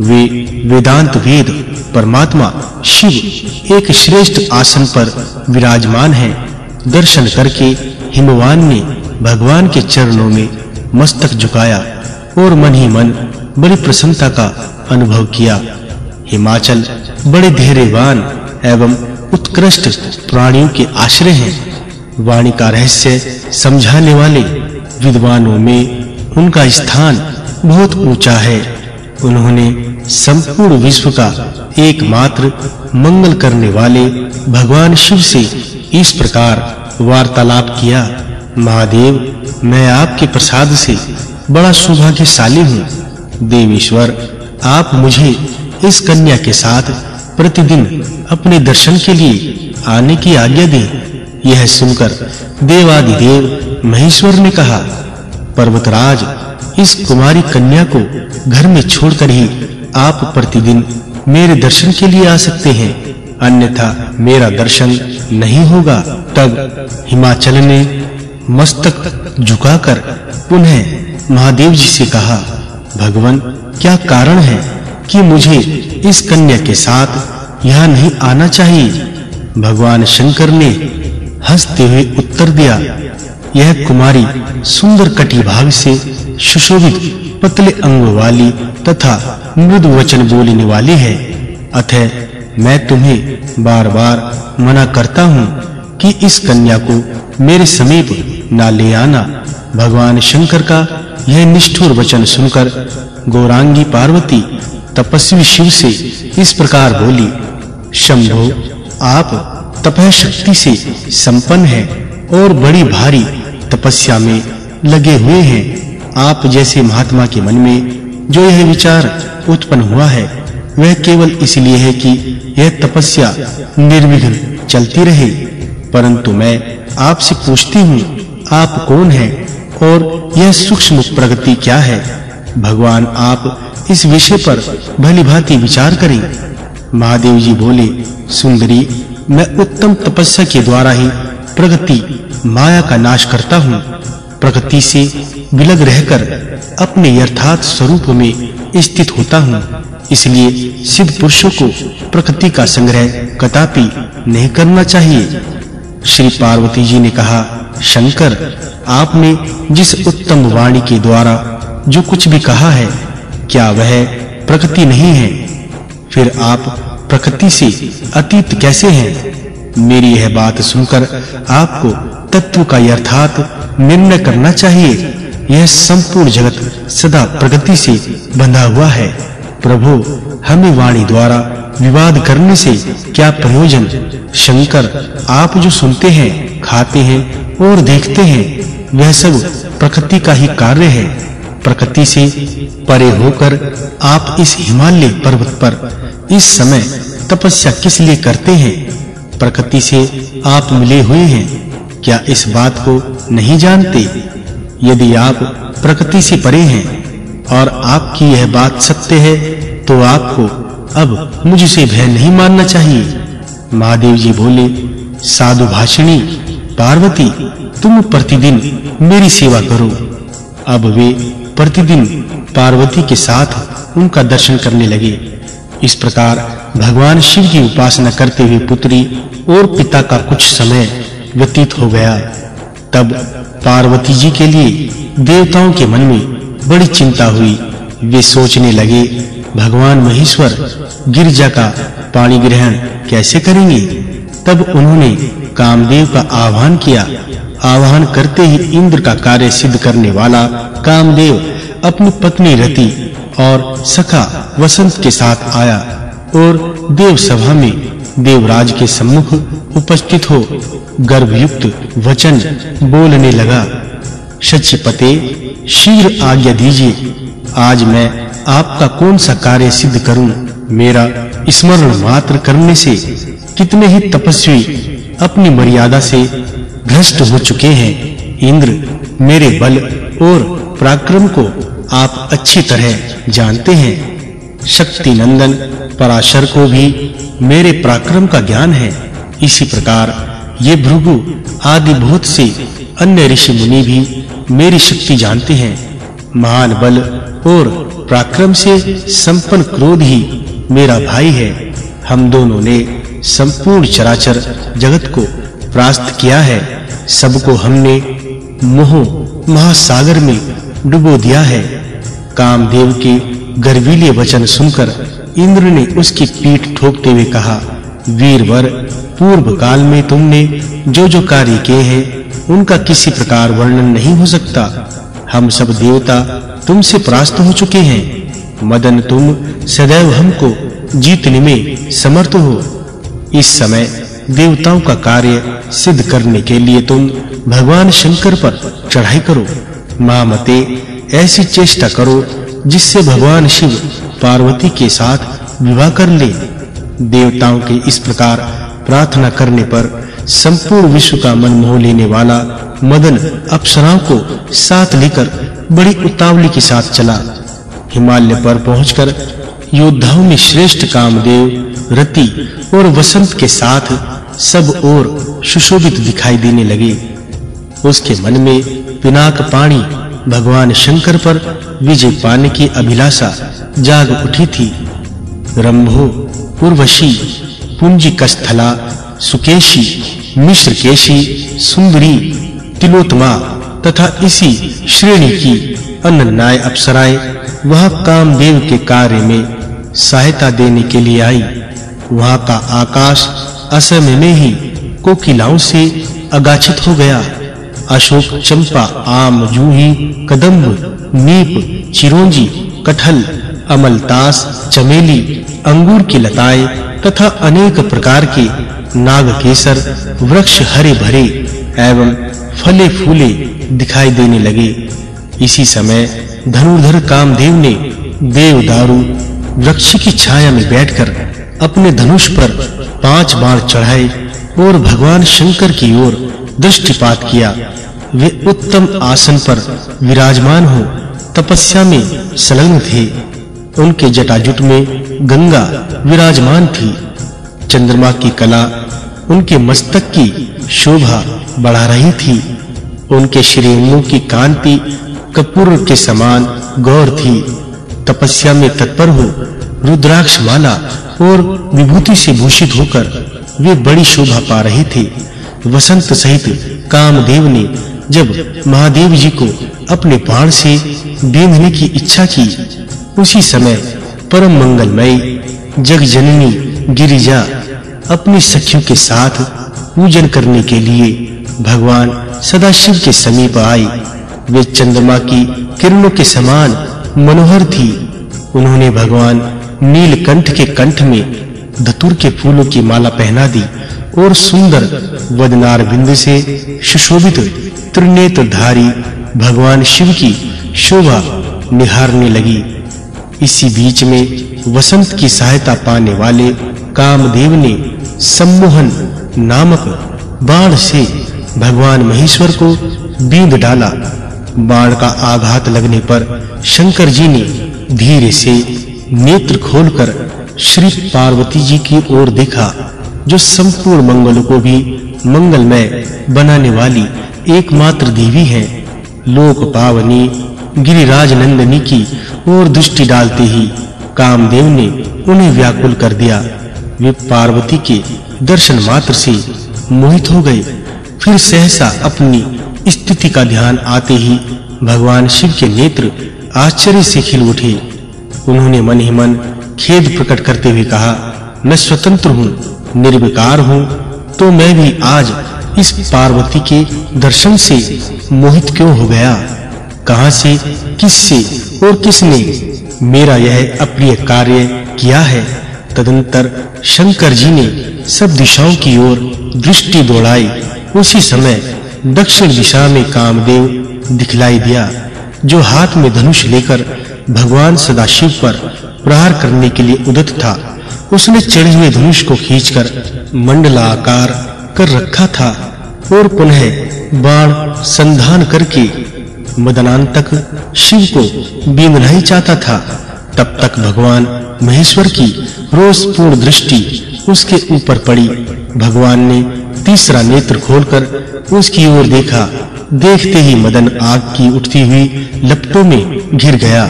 वे वेदांत वेद परमात्मा, शिव एक श्रेष्ठ आसन पर विराजमान हैं। दर्शन करके हिमवान ने भगवान के चरणों में मस्तक झुकाया और मन ही मन बड़ी प्रसन्नता का अनुभव किया। हिमाचल बड़े धैर्यवान एवं उत्कृष्ट प्राणियों के आश्रय हैं। वाणी का रहस्य समझाने वाले विद्वानों में उनका स्थान बहुत ऊँचा है। उन्होंने संपूर्ण विश्व का एकमात्र मंगल करने वाले भगवान शिव से इस प्रकार वार्तालाप किया। महादेव, मैं आपके प्रसाद से बड़ा सौभाग्यशाली हूँ। देवेश्वर, आप मुझे इस कन्या के साथ प्रतिदिन अपने दर्शन के लिए आने की आज्ञा दें। यह सुनकर देवादिदेव महेश्वर ने कहा, पर्वतराज इस कुमारी कन्या को घर में छोड़कर ही आप प्रतिदिन मेरे दर्शन के लिए आ सकते हैं। अन्यथा मेरा दर्शन नहीं होगा, तब हिमाचल ने मस्तक झुकाकर पुनः महादेव जी से कहा, भगवान, क्या कारण है कि मुझे इस कन्या के साथ यहाँ नहीं आना चाहिए? भगवान शंकर ने हँसते हुए उत्तर दिया, यह कुमारी सुंदर कटी भाग से सुशोभित, पतले अंग वाली तथा मृदु वचन बोलने वाली है। अतः मैं तुम्हें बार-बार मना करता हूँ कि इस कन्या को मेरे समीप न ले आना। भगवान शंकर का यह निष्ठुर वचन सुनकर गौरांगी पार्वती तपस्वी शिव से इस प्रकार बोली, शंभो, आप तपह शक्ति से संपन्न हैं और बड़ी भारी तपस्या में लगे हुए हैं। आप जैसे महात्मा के मन में जो यह विचार उत्पन्न हुआ है, वह केवल इसलिए है कि यह तपस्या निर्विघ्न चलती रहे। परंतु मैं आपसे पूछती हूँ, आप कौन हैं और यह सूक्ष्म प्रगति क्या है? भगवान आप इस विषय पर भली भांति विचार करें। महादेव जी बोले, सुंदरी, मैं उत्तम तपस्या के द्वारा ही प्रगति माया का नाश करता हूँ। प्रगति से विलग रहकर अपने यथार्थ स्वरूप में स्थित होता हूँ। इसलिए सिद्ध पुरुषों को प्रकृति का संग्रह कदापि नहीं करना चाहिए। श्री पार्वती जी ने कहा, शंकर, आपने जिस उत्तम वाणी के द्वारा जो कुछ भी कहा है, क्या वह प्रकृति नहीं है? फिर आप प्रकृति से अतीत कैसे हैं? मेरी यह बात सुनकर आपको तत्व का यथार्थ निर्णय करना चाहिए। यह संपूर्ण जगत सदा प्रगति से बंधा हुआ है। प्रभु, हमें वाणी द्वारा विवाद करने से क्या प्रयोजन? शंकर, आप जो सुनते हैं, खाते हैं और देखते हैं वह सब प्रकृति का ही कार्य है। प्रकृति से परे होकर आप इस हिमालय पर्वत पर इस समय तपस्या किस लिए करते हैं? प्रकृति से आप मिले हुए हैं। क्या इस बात को नहीं जानते? यदि आप प्रकृति से परे हैं और आपकी यह बात सत्य है तो आपको अब मुझसे भय नहीं मानना चाहिए। महादेव जी बोले, साधु भाषिणी, पार्वती, तुम प्रतिदिन मेरी सेवा करो। अब वे प्रतिदिन पार्वती के साथ उनका दर्शन करने लगे। इस प्रकार भगवान शिव की उपासना करते हुए पुत्री और पिता का कुछ समय व्यतीत हो गया। तब पार्वती जी के लिए देवताओं के मन में बड़ी चिंता हुई। वे सोचने लगे, भगवान महेश्वर, गिरजा का पानी ग्रहण कैसे करेंगे? तब उन्होंने कामदेव का आह्वान किया। आह्वान करते ही इंद्र का कार्य सिद्ध करने वाला कामदेव अपनी पत्नी रति और सखा वसंत के साथ आया और देव सभा में देवराज के सम्मुख उपस्थित हो गर्भयुक्त वचन बोलने लगा सचिपते शीघ्र आज्ञा दीजिए। आज मैं आपका कौन सा कार्य सिद्ध करूँ? मेरा स्मरण मात्र करने से कितने ही तपस्वी अपनी मर्यादा से भ्रष्ट हो चुके हैं। इंद्र, मेरे बल और पराक्रम को आप अच्छी तरह जानते हैं। शक्ति नंदन पराशर को भी मेरे पराक्रम का ज्ञान है। इसी प्रकार ये भृगु आदि बहुत से अन्य ऋषि मुनि भी मेरी शक्ति जानते हैं। महान बल और पराक्रम से संपन्न क्रोध ही मेरा भाई है। हम दोनों ने संपूर्ण चराचर जगत को प्रास्त किया है। सबको हमने मोह महासागर में डुबो दिया है। कामदेव के गर्वीले वचन सुनकर इंद्र ने उसकी पीठ ठोकते हुए कहा, वीरवर पूर्व काल में तुमने जो जो कार्य किए हैं, उनका किसी प्रकार वर्णन नहीं हो सकता। हम सब देवता तुमसे परास्त हो चुके हैं। मदन तुम सदैव हमको जीतने में समर्थ हो। इस समय देवताओं का कार्य सिद्ध करने के लिए तुम भगवान शंकर पर चढ़ाई करो। महामते ऐसी चेष्टा करो जिससे भगवान शिव पार्वती के साथ विवाह कर ले। देवताओं के इस प्रकार प्रार्थना करने पर संपूर्ण विश्व का मन मोह लेने वाला मदन अप्सराओं को साथ लेकर बड़ी उतावली के साथ चला। हिमालय पर पहुंचकर योद्धाओं में श्रेष्ठ कामदेव, रति और वसंत के साथ सब ओर सुशोभित दिखाई देने लगे। उसके मन में पिनाक पानी भगवान शंकर पर विजय पाने की अभिलाषा जाग उठी थी। रंभो पूर्वशी पुंजी कस्थला सुकेशी, मिश्रकेशी, सुंदरी, तिलोत्मा तथा इसी श्रेणी की अनन्याय अप्सराएँ वह कामदेव के कार्य में सहायता देने के लिए आई। वहाँ का आकाश असमय में ही कोकिलाओं से अगाछित हो गया। अशोक, चंपा, आम, जूही, कदम्ब, नीप, चिरोंजी, कटहल अमलतास चमेली, अंगूर की लताएँ तथा अनेक प्रकार के नाग केसर वृक्ष हरे भरे एवं फले फूले दिखाई देने लगे। इसी समय धनुर्धर कामदेव ने देवदारू वृक्ष की छाया में बैठकर अपने धनुष पर पाँच बाण चढ़ाए और भगवान शंकर की ओर दृष्टिपात किया। वे उत्तम आसन पर विराजमान हो, तपस्या में संलग्न थे। उनके जटाजुट में गंगा विराजमान थी। चंद्रमा की कला, उनके मस्तक की शोभा बढ़ा रही थी। उनके श्रीअंगों की कांति कपूर के समान गौर थी। तपस्या में तत्पर हो रुद्राक्ष माला और विभूति से भूषित होकर वे बड़ी शोभा पा रहे थे। वसंत सहित कामदेव ने जब महादेव जी को अपने बाण से बेंधने की इच्छा की उसी समय परम मंगलमय जगजननी गिरिजा अपनी सखियों के साथ पूजन करने के लिए भगवान सदाशिव के समीप आई। वे चंद्रमा की किरणों के समान मनोहर थी। उन्होंने भगवान नीलकंठ के कंठ में धतुर के फूलों की माला पहना दी और सुंदर वदनार बिंद से सुशोभित त्रिनेत्रधारी भगवान शिव की शोभा निहारने लगी। इसी बीच में वसंत की सहायता पाने वाले कामदेव ने सम्मोहन नामक बाण से भगवान महेश्वर को बींद डाला। बाण का आघात लगने पर शंकर जी ने धीरे से नेत्र खोलकर श्री पार्वती जी की ओर देखा, जो संपूर्ण मंगल को भी मंगलमय बनाने वाली एकमात्र देवी है। लोक पावनी गिरिराज नंदनी की ओर दृष्टि डालते ही कामदेव ने उन्हें व्याकुल कर दिया। वे पार्वती के दर्शन मात्र से मोहित हो गए। फिर सहसा अपनी स्थिति का ध्यान आते ही भगवान शिव के नेत्र आश्चर्य से खिल उठे। उन्होंने मन ही मन खेद प्रकट करते हुए कहा, मैं स्वतंत्र हूँ, निर्विकार हूँ तो मैं भी आज इस पार्वती के दर्शन से मोहित क्यों हो गया? कहाँ से, किससे और किसने मेरा यह अप्रिय कार्य किया है? तदंतर शंकर जी ने सब दिशाओं की ओर दृष्टि दौड़ाई। उसी समय दक्षिण दिशा में कामदेव दिखलाई दिया, जो हाथ में धनुष लेकर भगवान सदाशिव पर प्रहार करने के लिए उदत था। उसने चढ़े हुए धनुष को खींचकर मंडलाकार कर रखा था और पुनः बाण संधान करके मदनांतक शिव को बीन नहीं चाहता था। तब तक भगवान महेश्वर की रोज पूर्ण दृष्टि उसके ऊपर पड़ी। भगवान ने तीसरा नेत्र खोलकर उसकी ओर देखा। देखते ही मदन आग की उठती हुई लपटों में घिर गया।